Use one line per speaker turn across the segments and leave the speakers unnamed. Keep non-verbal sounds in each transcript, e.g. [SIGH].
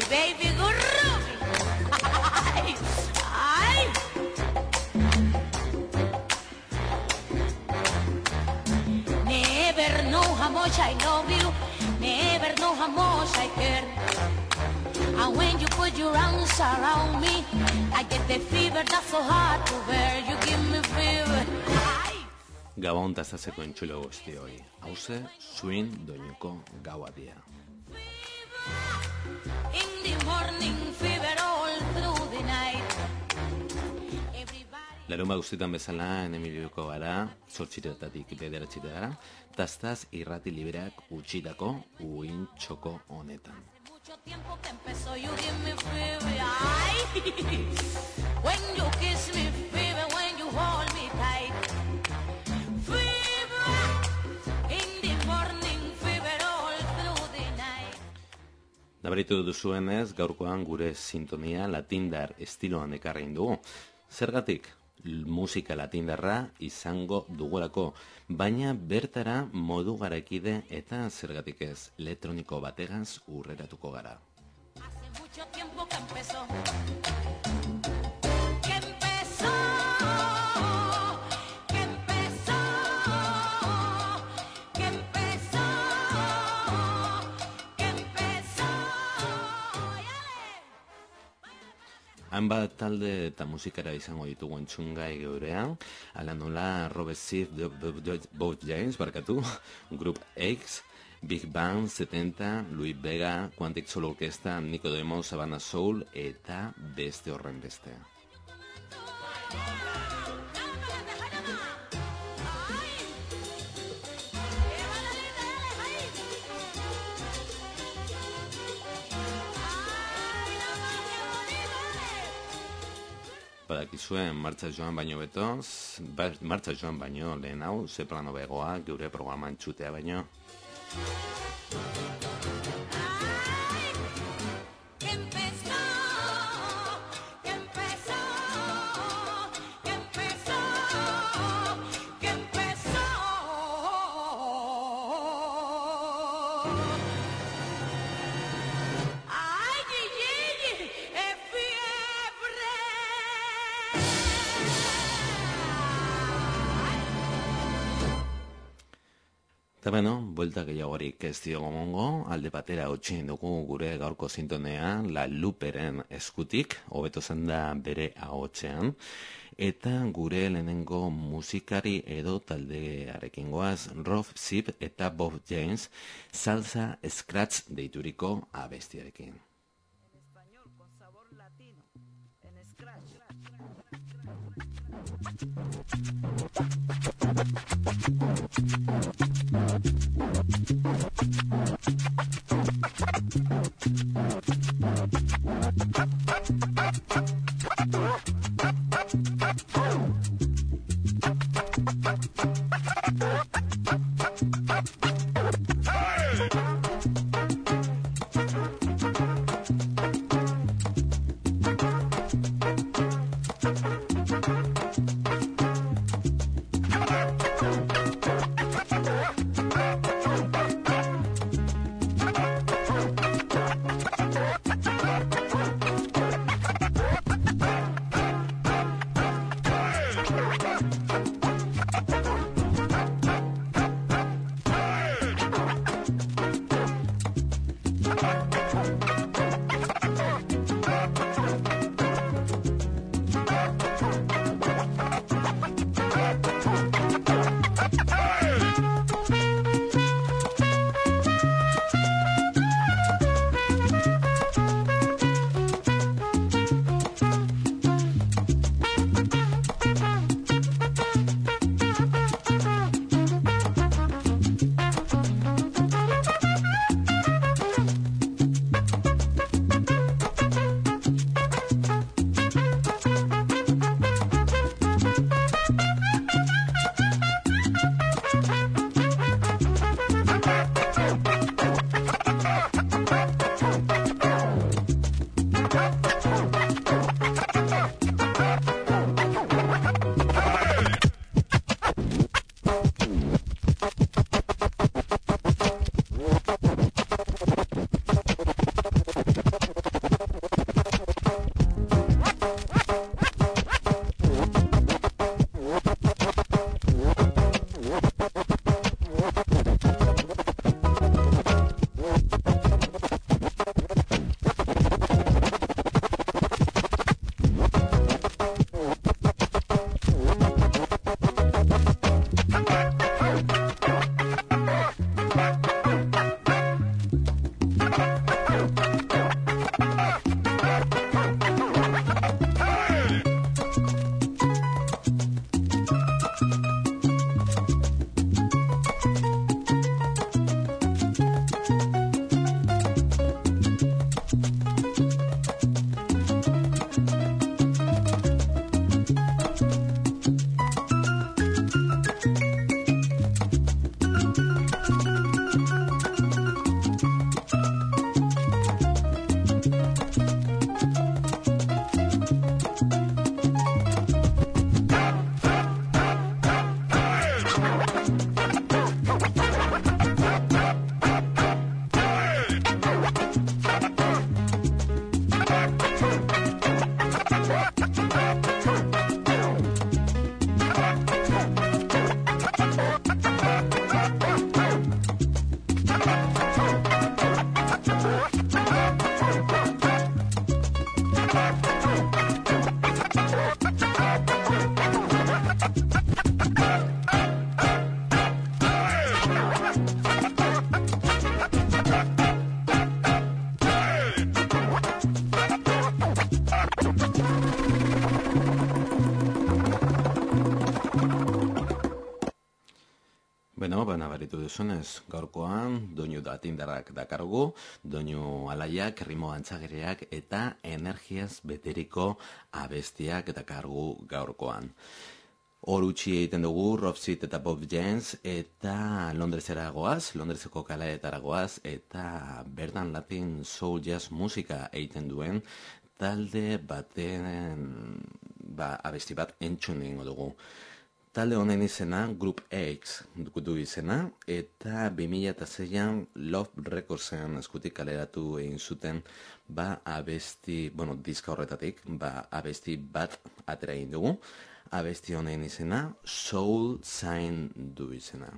groovy, baby, groovy. Ay, ay. Never know how much I love you. Never know how much I care. And when you put your arms around me, I get the fever that's so hard to bear. You give me fever. Ay.
Gabon tazazeko entxulo guzti hoi. Hauze, zuin doinuko gaua dia.
Fever all through the night. Everybody
Larun guztietan bezala, Emilioko gara, zortziretatik bederatxita gara, taztaz irrati liberak utxitako uin txoko honetan.
mucho [LAUGHS]
Nabaritu duzuenez, gaurkoan gure sintonia latindar estiloan ekarrein dugu. Zergatik, musika latindarra izango dugulako, baina bertara modu garakide eta zergatik ez, elektroniko bategaz urreratuko gara.
Hace mucho tiempo que empezó.
Hainbat talde eta musikara izango ditugu entzungai geurean, ala nola Robert Sif, Bob James, barkatu, Group X, Big Bang 70, Louis Vega, Quantic Soul Orquesta, Nico Demo, Savannah Soul, eta beste horren beste. Badakizuen martza joan baino beto, ba- martza joan baino lehen hau, ze plano begoa, geure programan txutea baino. Eta beno, buelta gehiagorik ez diogo mongo, alde batera utzi dugu gure gaurko sintonean, la luperen eskutik, hobeto zen da bere ahotsean, eta gure lehenengo musikari edo taldearekin goaz, Rolf Zip eta Bob James, salsa scratch deituriko abestiarekin.
En Bye.
Beno, baina baritu duzunez, gaurkoan, doinu datindarrak dakargu, doinu alaiak, rimo antzagereak eta energiaz beteriko abestiak dakargu gaurkoan. Hor utxi egiten dugu Robsit eta Bob James eta Londresera goaz, Londreseko kalaetara goaz eta berdan latin soul jazz musika egiten duen talde baten ba, abesti bat entzun dugu. Talde honen izena Group X du izena eta 2006an Love Recordsen eskutik kaleratu egin zuten ba abesti, bueno, diska horretatik, ba abesti bat atera egin dugu. Abesti honen izena Soul Sign du izena.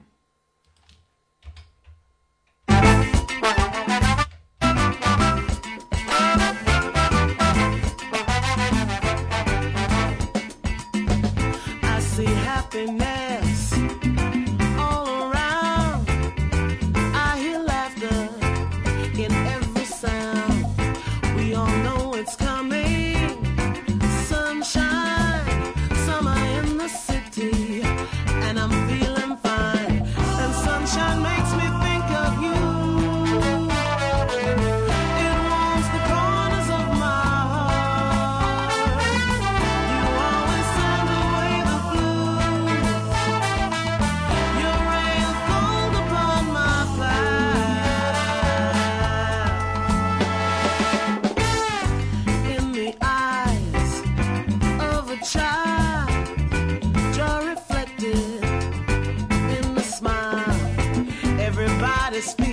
nothing else. this.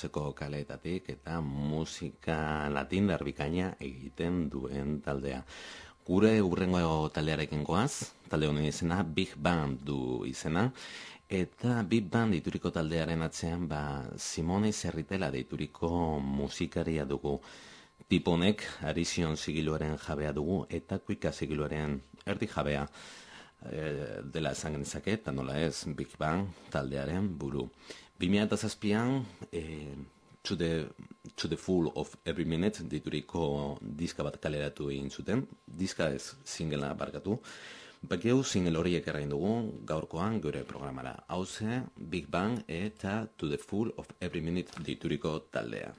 Londreseko kaleetatik eta musika latindar bikaina egiten duen taldea. Gure urrengo taldearekin goaz, talde honen izena Big Band du izena, eta Big Band dituriko taldearen atzean ba, Simone Zerritela dituriko musikaria dugu. Tiponek Arizion sigiluaren jabea dugu eta Kuika sigiluaren erdi jabea e, dela esan genizake, eta nola ez Big Bang taldearen buru. 2007an, eh, to, the, to the Full of Every Minute dituriko diska bat kaleratu egin zuten. Diska ez singela barkatu.
Bakeu single horiek errain dugu gaurkoan gure programara. Hauze, Big Bang eta To the Full of Every Minute dituriko taldea.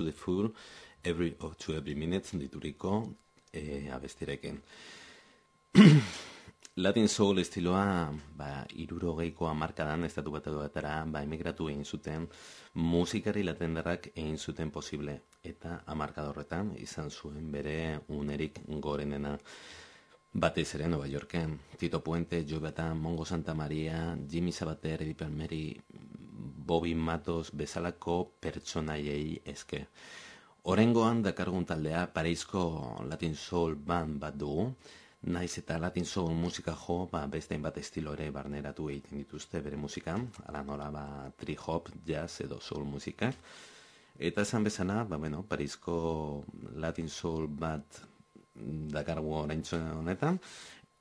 To the Full Every, oh, To Every Minute dituriko e, abestirekin. [CLEARS THROAT] Latin Soul estiloa, ba, iruro geiko amarkadan ez datu bat ba, emigratu egin zuten, musikari latendarrak egin zuten posible, eta amarkadorretan izan zuen bere unerik gorenena. Batez ere Nova Yorken, Tito Puente, Joe Bata, Mongo Santa Maria, Jimmy Sabater, Eddie Permeri, Bobby Matos bezalako pertsonaiei eske. Orengoan dakargun taldea Parizko Latin Soul Band bat dugu, naiz eta Latin Soul musika jo, ba, beste bat estilo ere barneratu egiten dituzte bere musikan, ala nola ba, tri hop, jazz edo soul musika. Eta esan bezana, ba, bueno, Parizko Latin Soul bat dakargu orain honetan,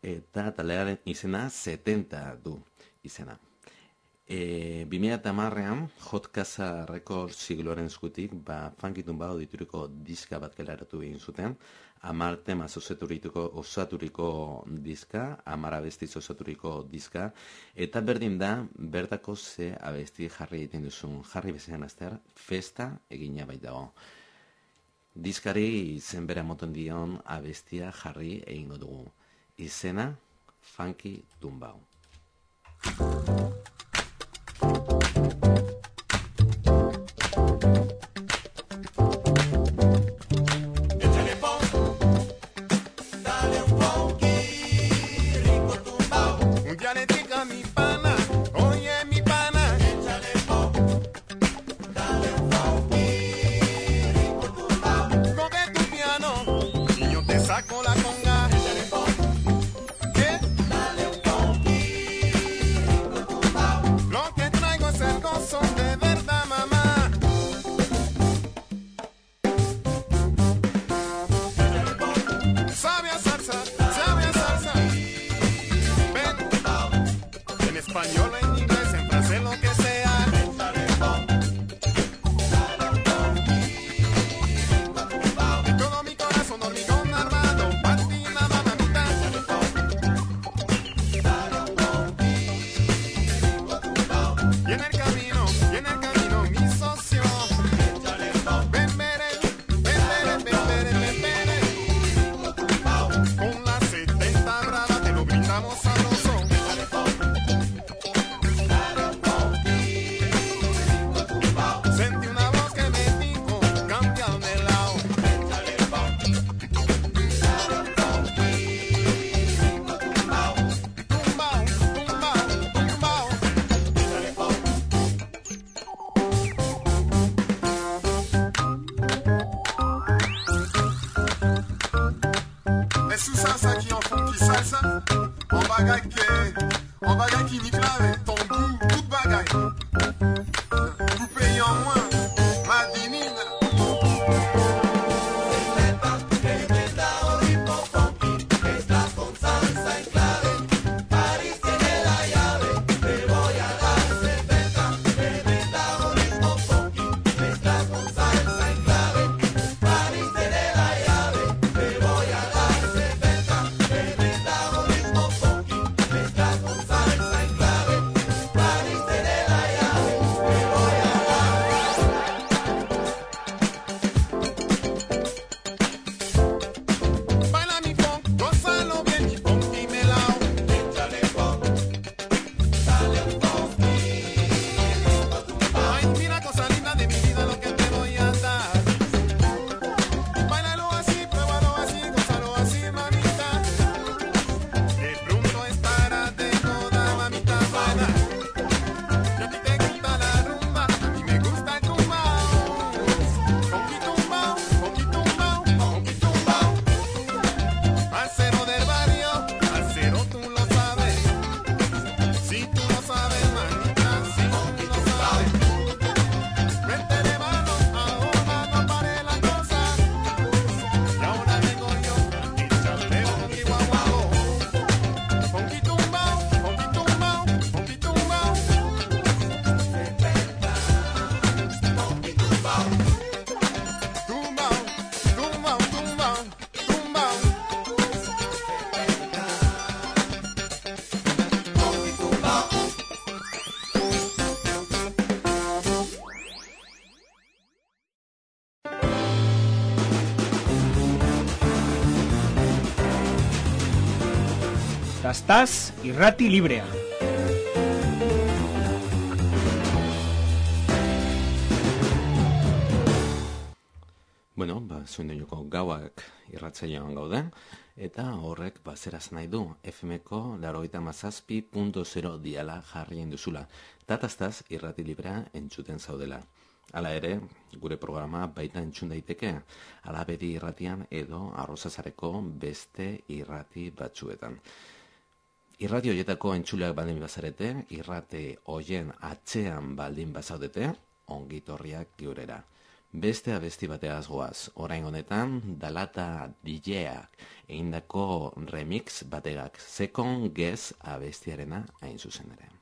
eta talearen izena 70 du izena. E, 2008an, Hot Casa Record sigloren eskutik, ba, funkitun bau dituriko diska bat kelaratu egin zuten, amar tema osaturiko, diska, amar abestiz osaturiko diska, eta berdin da, bertako ze abesti jarri egiten duzun, jarri bezean azter, festa egina baitago. Diskari izen moton dion abestia jarri egingo dugu. Izena, Funky Tumbao.
you Tastaz irrati librea.
Bueno, ba, zuen joko gauak irratzaioan gaude, eta horrek bazeraz nahi du FM-ko larogeita mazazpi diala jarrien duzula. Tataztaz irrati librea entzuten zaudela. Hala ere, gure programa baita entzun daiteke, alabedi irratian edo arrozazareko beste irrati batzuetan. Irrati hoietako entzuleak baldin bazarete, irrate hoien atzean baldin bazaudete, ongitorriak giurera. Beste abesti bateaz goaz, orain honetan, dalata DJak eindako remix bategak, second guess abestiarena hain zuzen ere.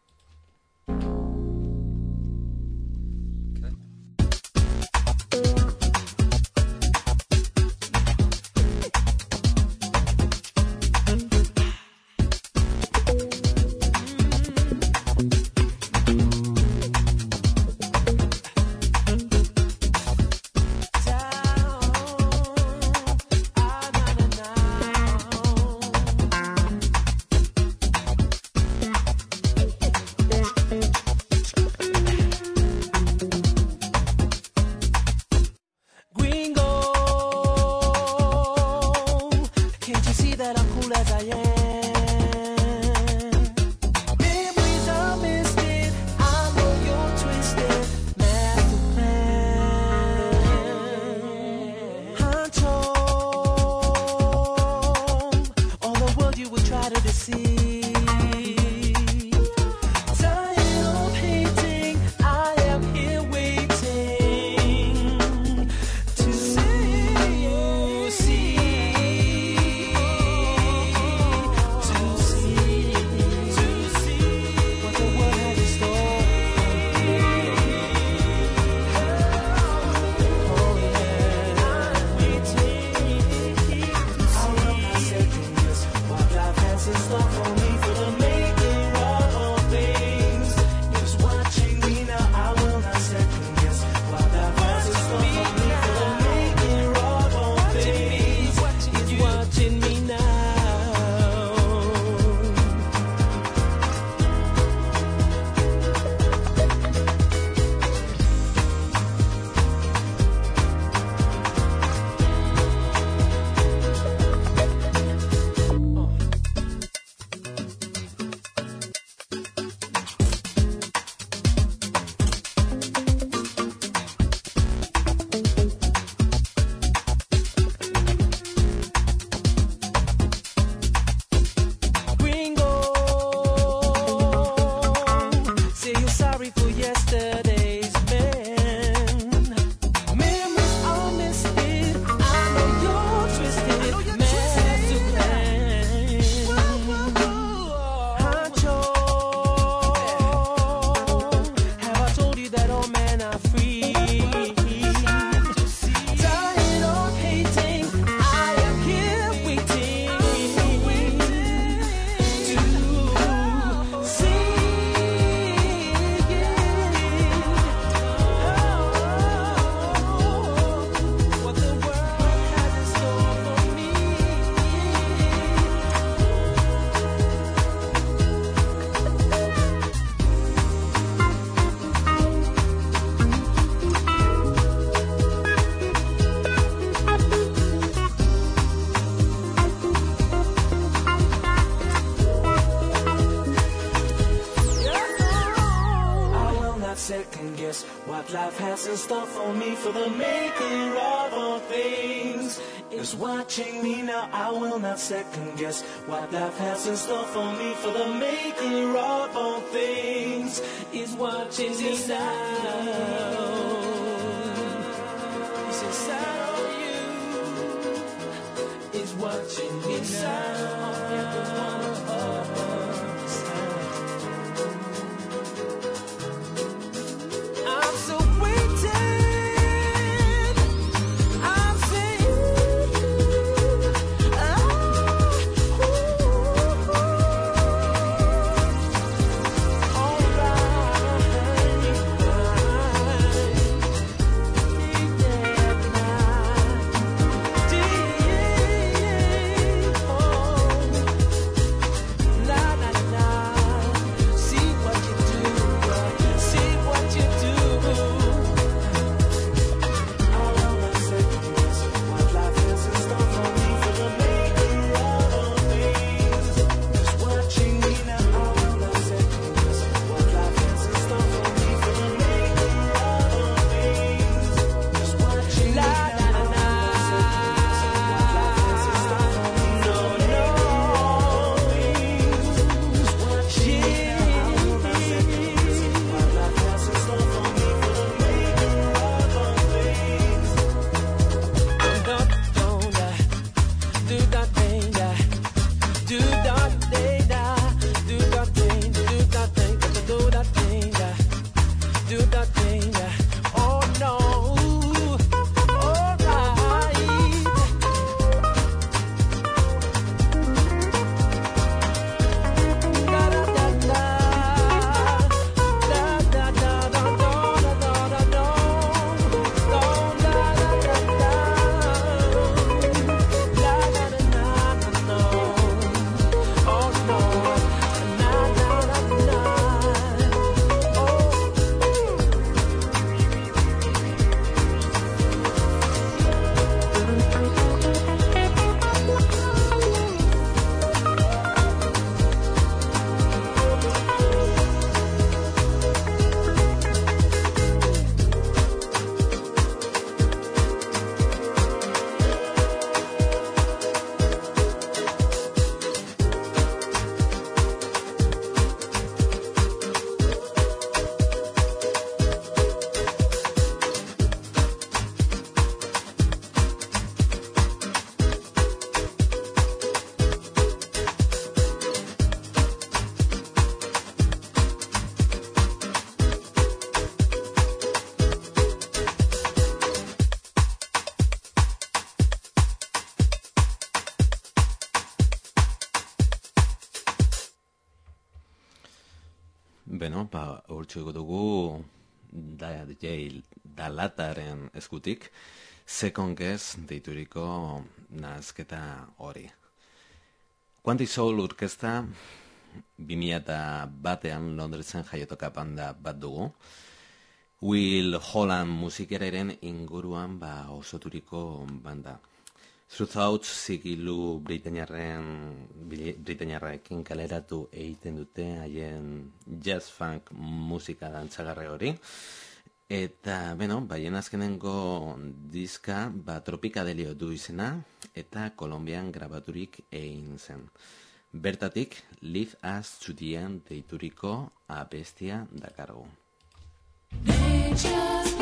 for me, for the maker of all things is watching me now. I will not
second guess what life has in store for me, for the maker of all things is watching me now. He's inside of you, is watching me now.
Urtsuko dugu da, DJ Dalataren eskutik, Second deituriko nazketa hori. Quantic Soul urkesta 2000 batean Londresen jaiotoka banda bat dugu. Will Holland musikeraren inguruan ba osoturiko banda. Throughout zigilu Britainiarren Britainiarrekin kaleratu egiten dute haien jazz funk musika dantzagarre hori. Eta, beno, baien azkenengo diska, ba, tropikadelio du izena, eta Kolombian grabaturik egin zen. Bertatik, Live Us to the End deituriko abestia dakargu.
They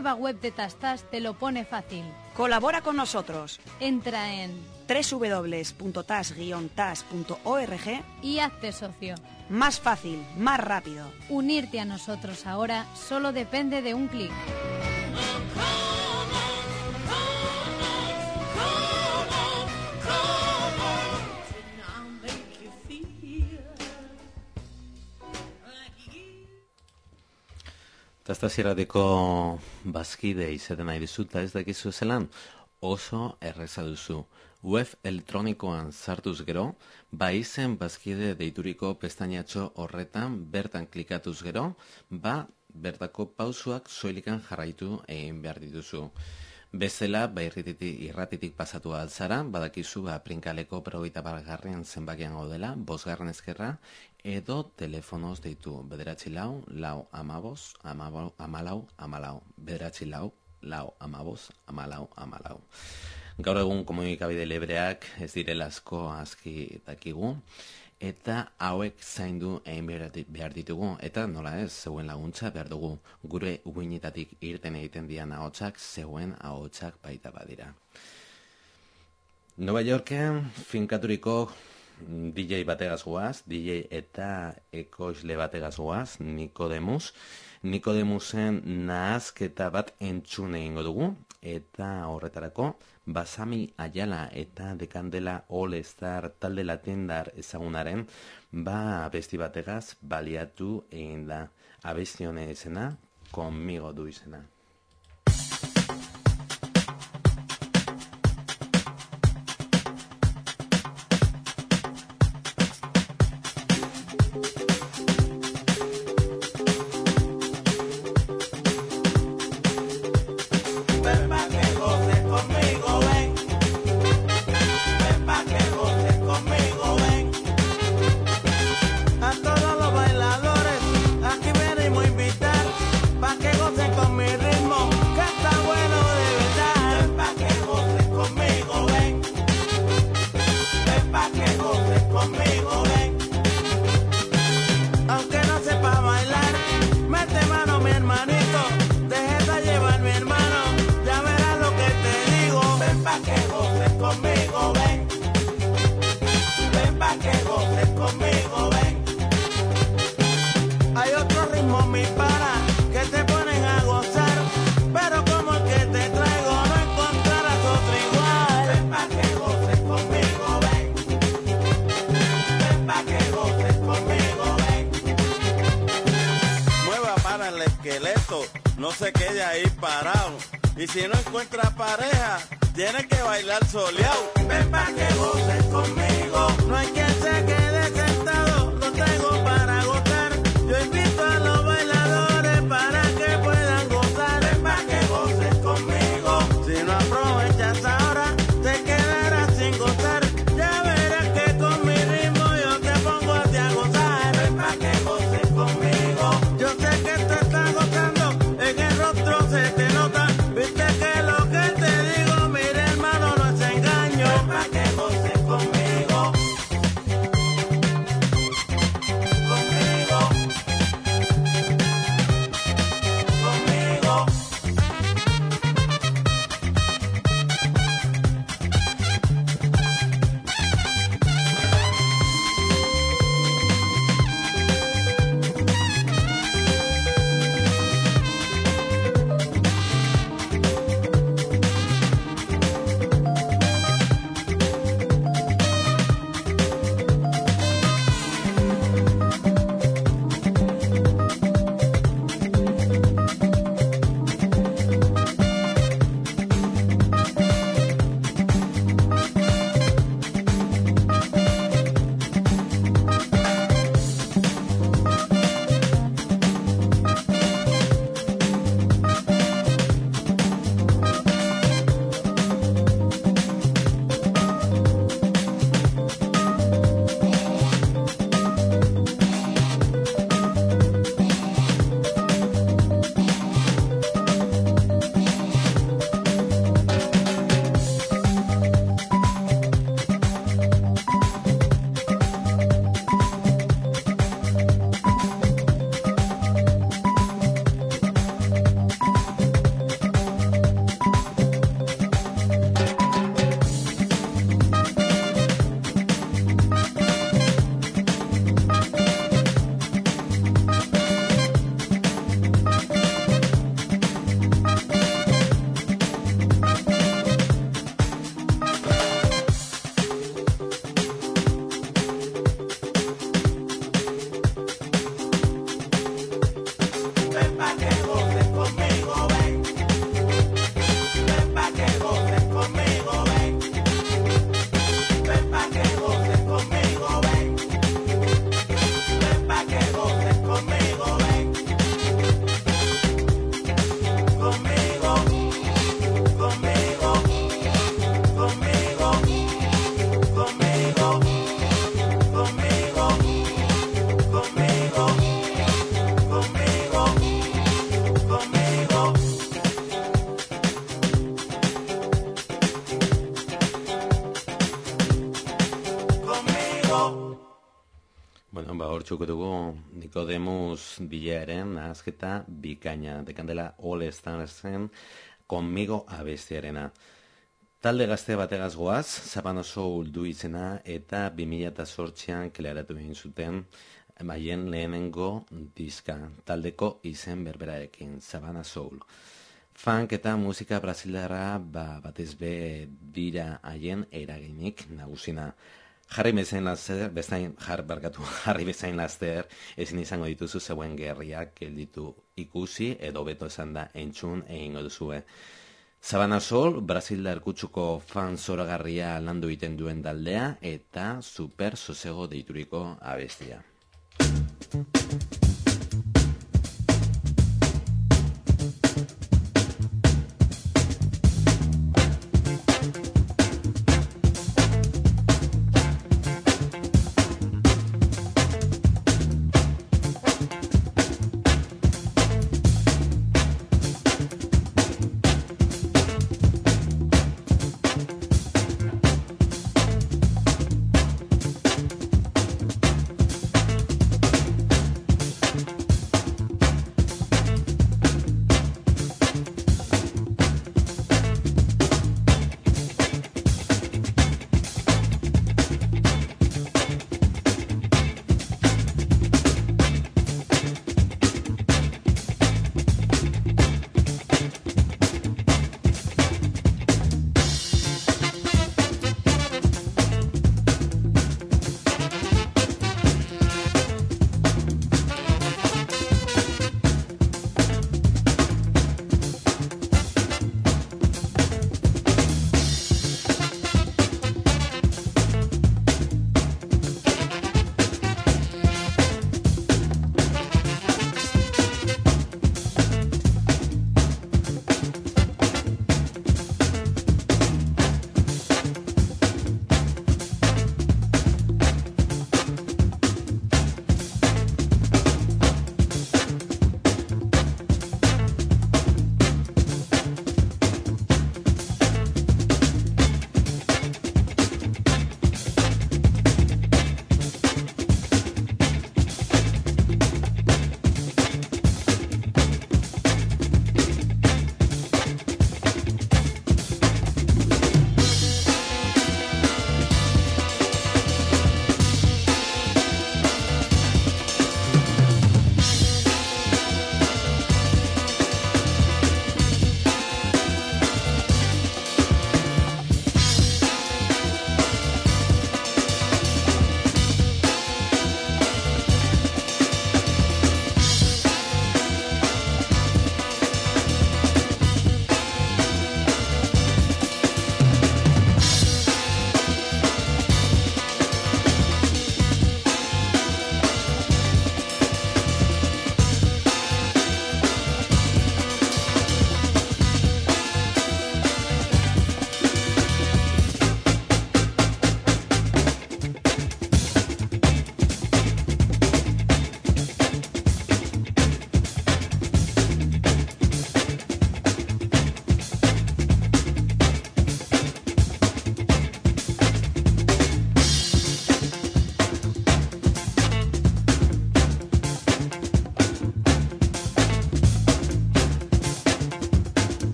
nueva web de Tastas te lo pone fácil.
Colabora con nosotros.
Entra en
www.tas-tas.org
y hazte socio.
Más fácil, más rápido.
Unirte a nosotros ahora solo depende de un clic.
Tastazierateko bazkide izaten nahi duzu, eta ez dakizu zelan, oso erreza duzu. Web elektronikoan sartuz gero, ba izen bazkide deituriko pestainatxo horretan bertan klikatuz gero, ba bertako pausuak soilikan jarraitu egin behar dituzu. Bezela, ba irratitik, irratitik pasatu altzara, badakizu ba prinkaleko progeita bargarren zenbakian gaudela, bosgarren ezkerra, edo telefonoz deitu bederatzi lau, lau amabos, amabo, amalau, amalau, bederatzi lau, lau amabos, amalau, amalau. Gaur egun komunikabide lebreak ez direla asko aski dakigu, eta hauek zaindu egin behar ditugu, eta nola ez, zeuen laguntza behar dugu, gure uinetatik irten egiten dian ahotsak, zeuen ahotsak baita badira. Nova Yorken finkaturiko DJ bategaz guaz, DJ eta ekoizle bategaz guaz, Nikodemus. Nikodemusen nahazketa bat entzune egingo dugu, eta horretarako, Basami Ayala eta Dekandela All Star talde latindar ezagunaren, ba besti bategaz baliatu egin da. Abestione izena, konmigo du izena.
Txuko dugu Nikodemus Dilearen azketa bikaina dekandela All Starsen konmigo abestiarena. Talde gazte bategaz goaz, Zaban oso uldu izena eta 2008an kleratu egin zuten maien lehenengo diska, taldeko izen berberarekin, Zabana Soul. Funk eta musika brasildarra ba, batez be dira haien eraginik nagusina. Jarri bezain laster, bezain jar barkatu, [LAUGHS] jarri bezain laster, ezin izango dituzu zeuen gerriak gelditu ikusi edo beto esan da entzun egingo duzue. Zabana Sol, Brasildar kutsuko fan zoragarria landu iten duen daldea eta super sosego deituriko abestia.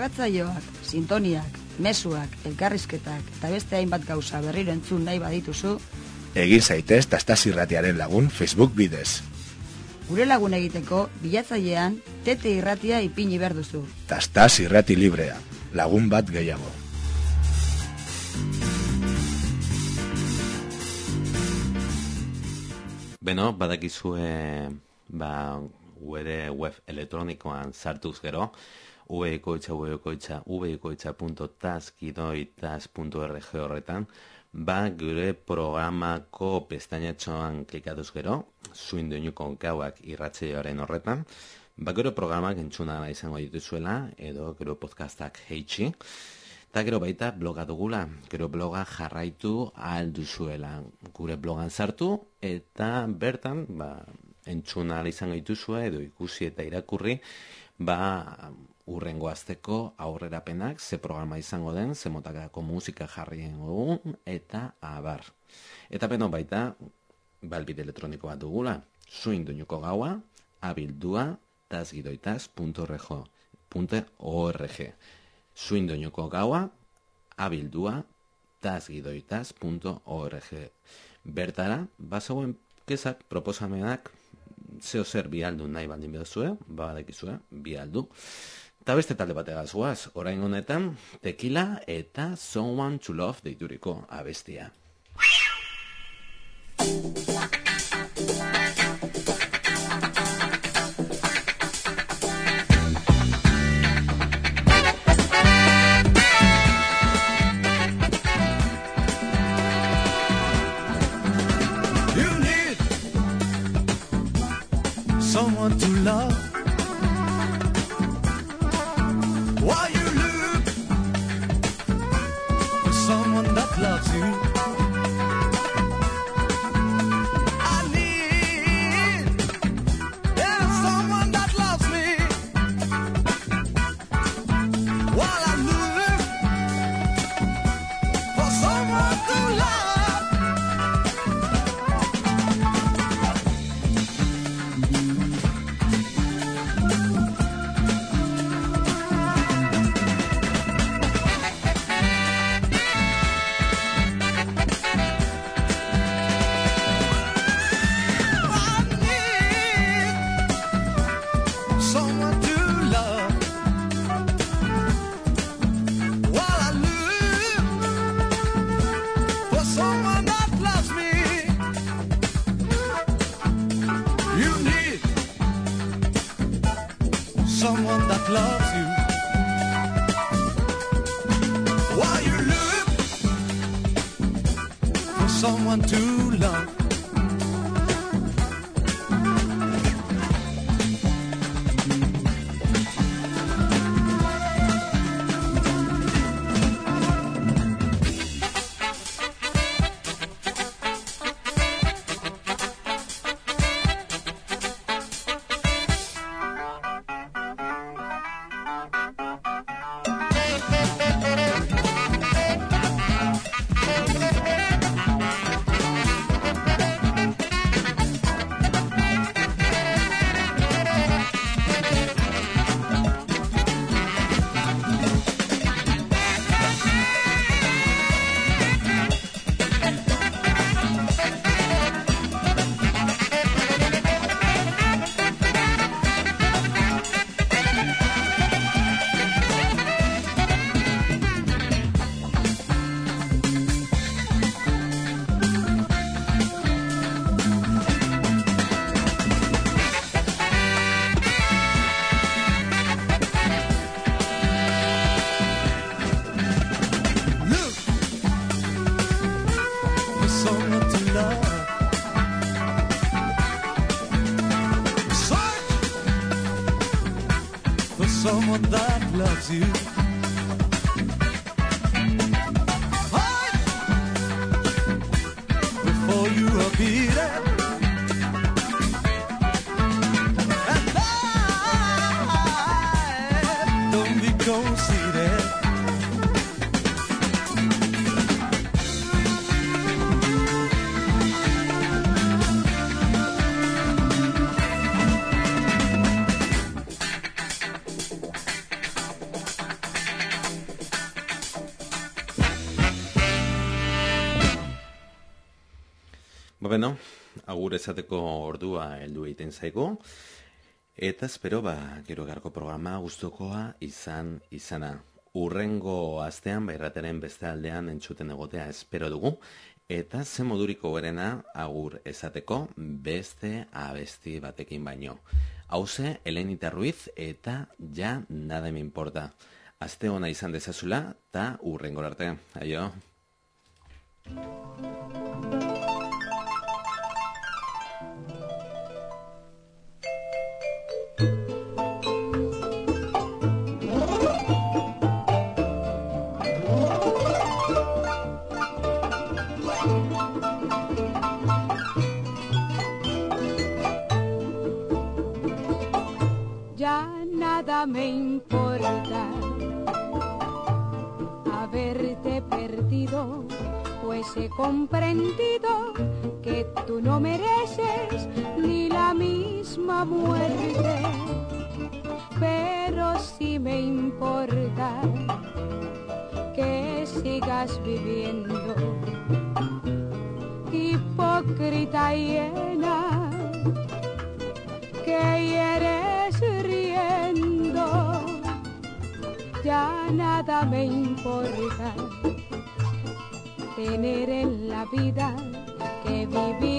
Irratzaioak, sintoniak, mezuak, elkarrizketak eta beste hainbat gauza berriro entzun nahi badituzu,
Egin zaitez Tastas irratiaren lagun Facebook bidez.
gure lagun egiteko bilatzailean tete irratia ipini behar duzu.
Tastas irrati librea, lagun bat gehiago.
Beno, badakizue ba, gure web elektronikoan sartuz gero, ueikoitza, ueikoitza, ueikoitza.taskidoitas.org horretan, ba, gure programako pestainatxoan klikatuz gero, zuin doinuko gauak irratzeioaren horretan, ba, gure programak entzuna izango dituzuela, edo gero podcastak heitsi, Eta gero baita bloga dugula, gero bloga jarraitu ahal duzuela. Gure blogan sartu eta bertan ba, entzuna izango dituzue edo ikusi eta irakurri ba, urrengo azteko aurrerapenak, ze programa izango den, ze motakako musika jarrien dugun eta abar. Eta beno baita, balbide elektroniko bat dugula, zuin duñuko gaua, abildua, tasgidoitaz.org suindoñoko gaua, abildua, tasgidoitaz.org. Bertara, bazagoen kezak, proposamenak, zeo zer bialdu nahi baldin bedazue, badakizue, bialdu. Eta beste talde bategaz guaz, orain honetan, tequila eta someone to love deituriko abestia.
someone that loves you.
Esateko ordua heldu egiten zaigu, eta espero ba, gero garko programa gustukoa izan izana. Urrengo astean, bairrateren beste aldean entzuten egotea espero dugu, eta ze moduriko berena agur esateko beste abesti batekin baino. Hauze, Elenita Ruiz eta ja nada me importa. Aste ona izan dezazula, eta urrengo arte. Aio.
Me importa haberte perdido, pues he comprendido que tú no mereces ni la misma muerte, pero sí me importa que sigas viviendo. Hipócrita llena me importa tener en la vida que vivir